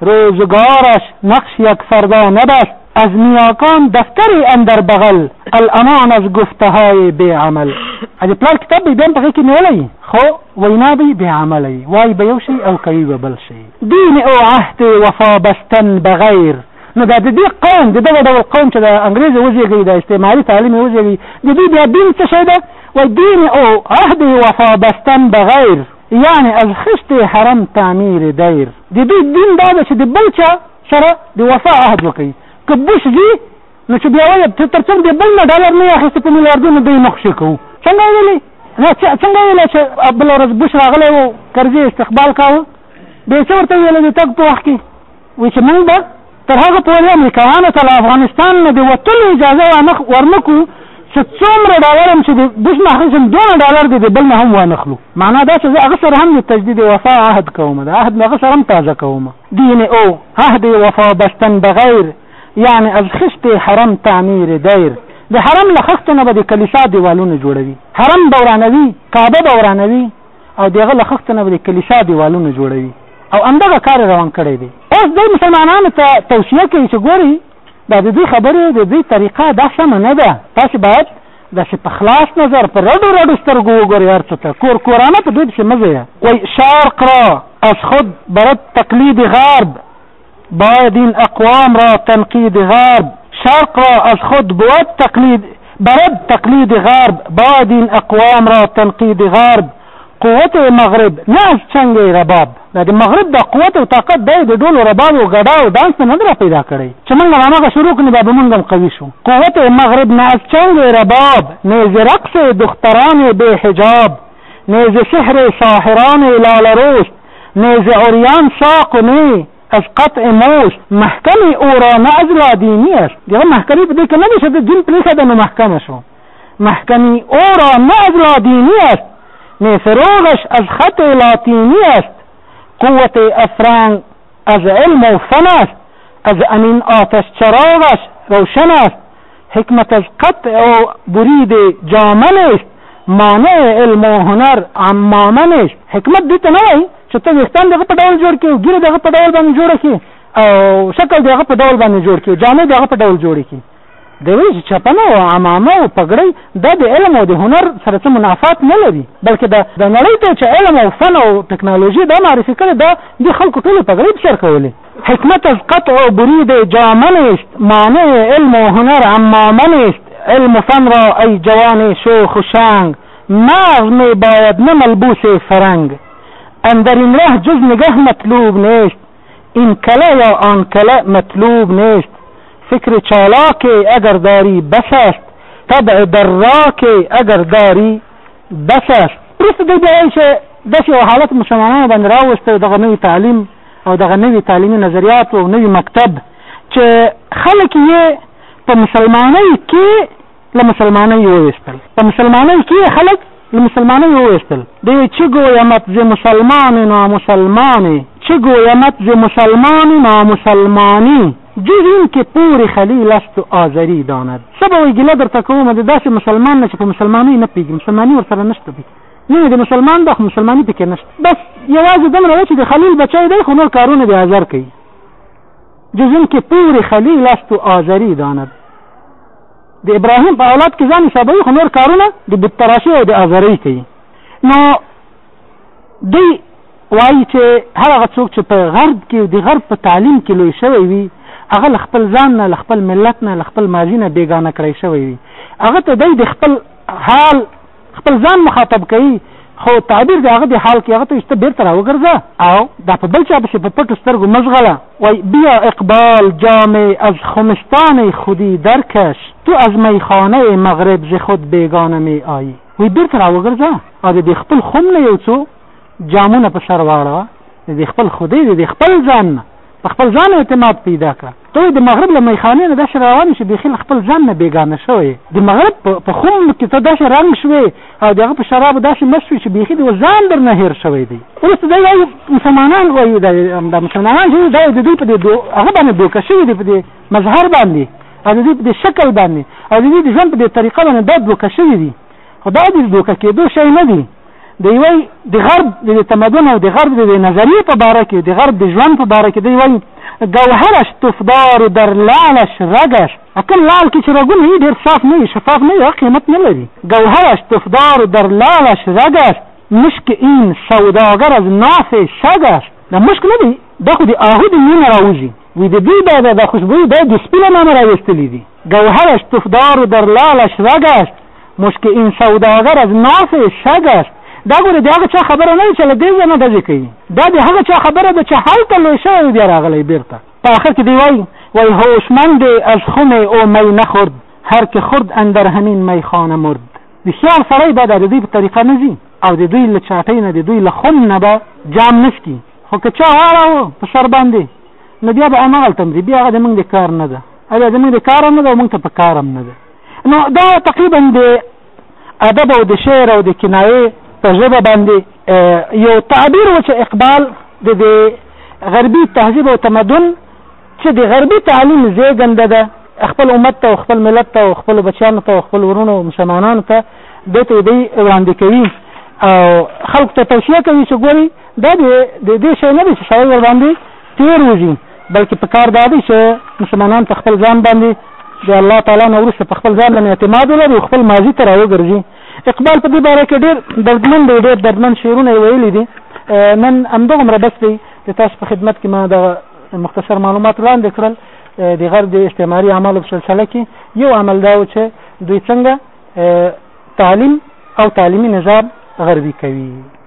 روزگارش نقش یک فردا نبست از نیاکان دفتری اندر بغل الامان از گفته های بی عمل اجه پلار کتاب بی بیان پخی که نیلی خو وینا بی بی عملی وای بیو شی او کوی ببل شی دین او عهد وفا بستن بغیر نو دا د دې قوم د دغه ډول قوم چې د انګريز وزېږي د استعماري تعلیم وزېږي د دوی بیا دین څه شی ده و دین او عهد وفا بستن بغیر یعنی از خشت حرم تعمیر دیر د دوی دین دا ده چې د بل چا سره د وفا عهد وکړي که بوش وي نو چې بیا وایي تر څو د بل نه ډالر نه اخیستي په میلیاردو نه دوی مخ شي کوو څنګه ویلي نه څنګه ویلي چې بله ورځ بوش راغلی و کرزي استقبال کاوه بیا څه ورته ویل د تګ په وخت کې وي چې موږ به تر هغه پورې امریکایانو ته له افغانستان نه د وتلو اجازه وانه ورنه کړو چې څومره ډالر هم چې د بش نه اخلي چې دونه ډالر دې د بل نه هم وانه خلو معنا دا چې زه هغه سره هم د تجدید وفا عهد کوم دا عهد هغه سره هم تازه کوم دین او عهد وفا بستن بغیر یعنی از خشت حرم تعمیر دیر د حرم له خښتو نه به د کلیسا دیوالونه جوړوي حرم به ورانوي کعبه به ورانوي او دهغه له خښتو نه به د کلیسا دیوالونه جوړوي او همدغه کار یې روان کړی دی. اوس دی مسلمانانو ته توصیه کوي چې ګورئ دا د دوی خبرې او د دوی طریقه دا سمه نه ده، تاسې باید داسې په خلاص نظر په رډو رډو سترګو وګورئ هر څه ته، کور کورانه په دوی پسې مه ځئ. وایي شرق را از خود برد تقلید غرب. باید این اقوام را تنقید غرب شرق را از خود بود تقلید برد تقلید غرب باید این اقوام را تنقید غرب قوت مغرب نه از چنګ رباب دا د مغرب د قوت او طاقت دی د ډول رباب او غډا او دانس نه نه پیدا کړي چې موږ رانغه شروع کړو باب موږ هم قوي شو قوت مغرب نه از چنګ رباب نیز رقص دختران به حجاب نیز سحر ساحران لال روست نیزه عریان ساق و نی از قطع مشت محکمی او را نه از لادینی است دیگه محکمی په دې کې نه دی چې دین پرېښوده نو محکم شو محکمی او را نه از لادینی است نی فروغش از خط لاتینی است قوت افرنگ از علم و فن است از امین آتش چراغش روشن است حکمت از قطع و برید جامه نیست مانع علم و هنر عمامه نیست حکمت دې ته نه وایي چې ته ویښتان دغه په ډول جوړ کړي او ګیره دغه په ډول باندې جوړه کړي او شکل دغه په ډول باندې جوړ کړي جامې دغه په ډول جوړې کړي دی وایي چې چپنه او عمامه او پګړۍ دا د علم او د هنر سره څه منافات نه لري بلکې دا د نړۍ ته چې علم او فن او ټکنالوژي دا معرفي کړې دا د خلکو ټولې پګړۍ په سر کولې حکمت از قطع و برید جامه نیست مانع علم و هنر عمامه نیست علم و فن را ای جوان شوخ و شنگ مغز می باید نه ملبوس فرنگ اندر این ره جز نگه مطلوب نیست این کله یا آن کله مطلوب نیست فکر چالاک اگر داری بس است طبع دراک اگر داری بس است وروسته دی بیا وایي چې داسې یو حالت مسلمانانو باندې راوستی دغه نوي تعلیم او دغه نوي تعلیمي نظریات او نوي مکتب چې خلک یې په مسلمانۍ کې له مسلمانۍ وویستل په مسلمانۍ کې خلک له مسلمانۍ وویستل دی چې ګویمت ز مسلمان نامسلمانې چې ګویمت ز مسلمان نامسلمانی جز این که پوری خلیل است و آذری داند سبا وی گله در تکوم ده داس مسلمان نشه که مسلمانی نپیگی مسلمانی ورسره نشته بی نه د مسلمان ده خو مسلمانی پکې نشته بس یوازې دمره ده چې د خلیل بچی دی خو نور کارونه د آذر کوي جز ان که پور خلیل است و آذری داند د ابراهیم په اولاد کې ځان حسابوي خو نور کارونه د بت تراشي او د آذری کوي نو دوی وایي چې هغه څوک چې په غرب کې د غرب په تعلیم کې لوی شوی وي هغه له خپل ځان نه له خپل ملت نه له خپل ماضي نه بېګانه کړی شوی وي هغه ته دی د خپل حال خپل ځان مخاطب کوي، خو تعبير د هغه د حال کې هغه ته وایي چې ته بېرته راوګرځه او دا په بل چا پسې په پټو سترګو مه ځغله. وایي، بیا اقبال جام از خمستان خودی درکش، تو از میخانه مغرب ز خود بیگانه میآیی. وایي، بېرته راوګرځه او د دې خپل خم نه یو څو جامونه په سر واړوه، د دې خپل خودی، د دې خپل ځان نه. په خپل ځان اعتماد پيدا کړه. ته وایې د مغرب له میخانې نه داسې راروان یې چې بیخي له خپل ځان نه بېګانه شوی یې. د مغرب په خم کې ته داسې رنګ شوې او د هغه په شرابو داسې مست شوې چې بیخي دې اوس ځان درنه هېر شوی دی. وروسته دی وایي مسلمانان وایي دا همدا مسلمانان چې دا د دوی په دې هغه باندې دوکه شوي دي په دې مظهر باندې او د دوی په دې شکل باندې او د دوی د ژوند په دې طریقه باندې دا دوکه شوي دي. خدا دې دوکه کېدو شی نه دی د یوې د غرب د تمدن او د غرب د نظریې په باره کې د غرب د ژوند په باره کې دی وایي ګوهرش تفدار در لالش رګش اکل لال کې چې رګونه یې ډېر صاف نه وي شفاف نه وي قیمت نه لري ګوهرش تفدار در لالش رګش مشک این سوداګر از ناف شګش دا مشک نه دی دا خو د آهو د مینه راوځي وي د دوی دا دا خوشبويي دا د سپي له نامه راوستلي دي ګوهرش تفدار در لالش رګشت مشک این سوداګر از ناف شګشت دا ګوره د هغه چا خبره نه چې له دې ځنه دځې کوي دا د هغه چا خبره ده چې هلته لوی شوی بیا راغلی بیرته په آخر کې دی وایي وای هوشمند از خم او می نخورد هر که خورد اندر همین میخانه مرد هوښیار سړی به د دوی په طریقه نه ځي او د دوی له چاټۍ نه د دوی له خم نه به جام نه څکي خو که چا واړاوه په سر باندې نو بیا به هماغلته مري بیا هغه د موږ د کار نه ده بیا د موږ د کار نه ده او موږ ته په کار هم نه ده نو دا تقریبا د ادب او د شعر او د کنایې په ژبه باندې یو تعبیر و چې اقبال د د غربي تهذیب او تمدن چې د غربي تعلیم زیږنده ده خپل امت ته او خپل ملت ته او خپل بچیانو ته او خپل ورونو او مسلمانانو ته دته دی وړاندې کوي او خلق ته توصیه کوي چې ګوري دا د د دې شی نه دی چې سړی ورباندې تېر وځي بلکې په کار دا دی چې مسلمانان په خپل ځان باندې د الله تعالی نه وروسته په خپل ځان باندې اعتماد ولري او خپل ماضي ته راوګرځي اقبال په دې باره کې ډېر دردمن دی ډېر دردمن شعرونه یې ویلي دي نن همدغومره بس دی د تاسو په خدمت کې ما دغه مختصر معلومات وړاندې کړل د غر د استعماري عملو په سلسله کې یو عمل دا و چې دوی څنګه تعلیم او تعلیمي نظام غربي کوي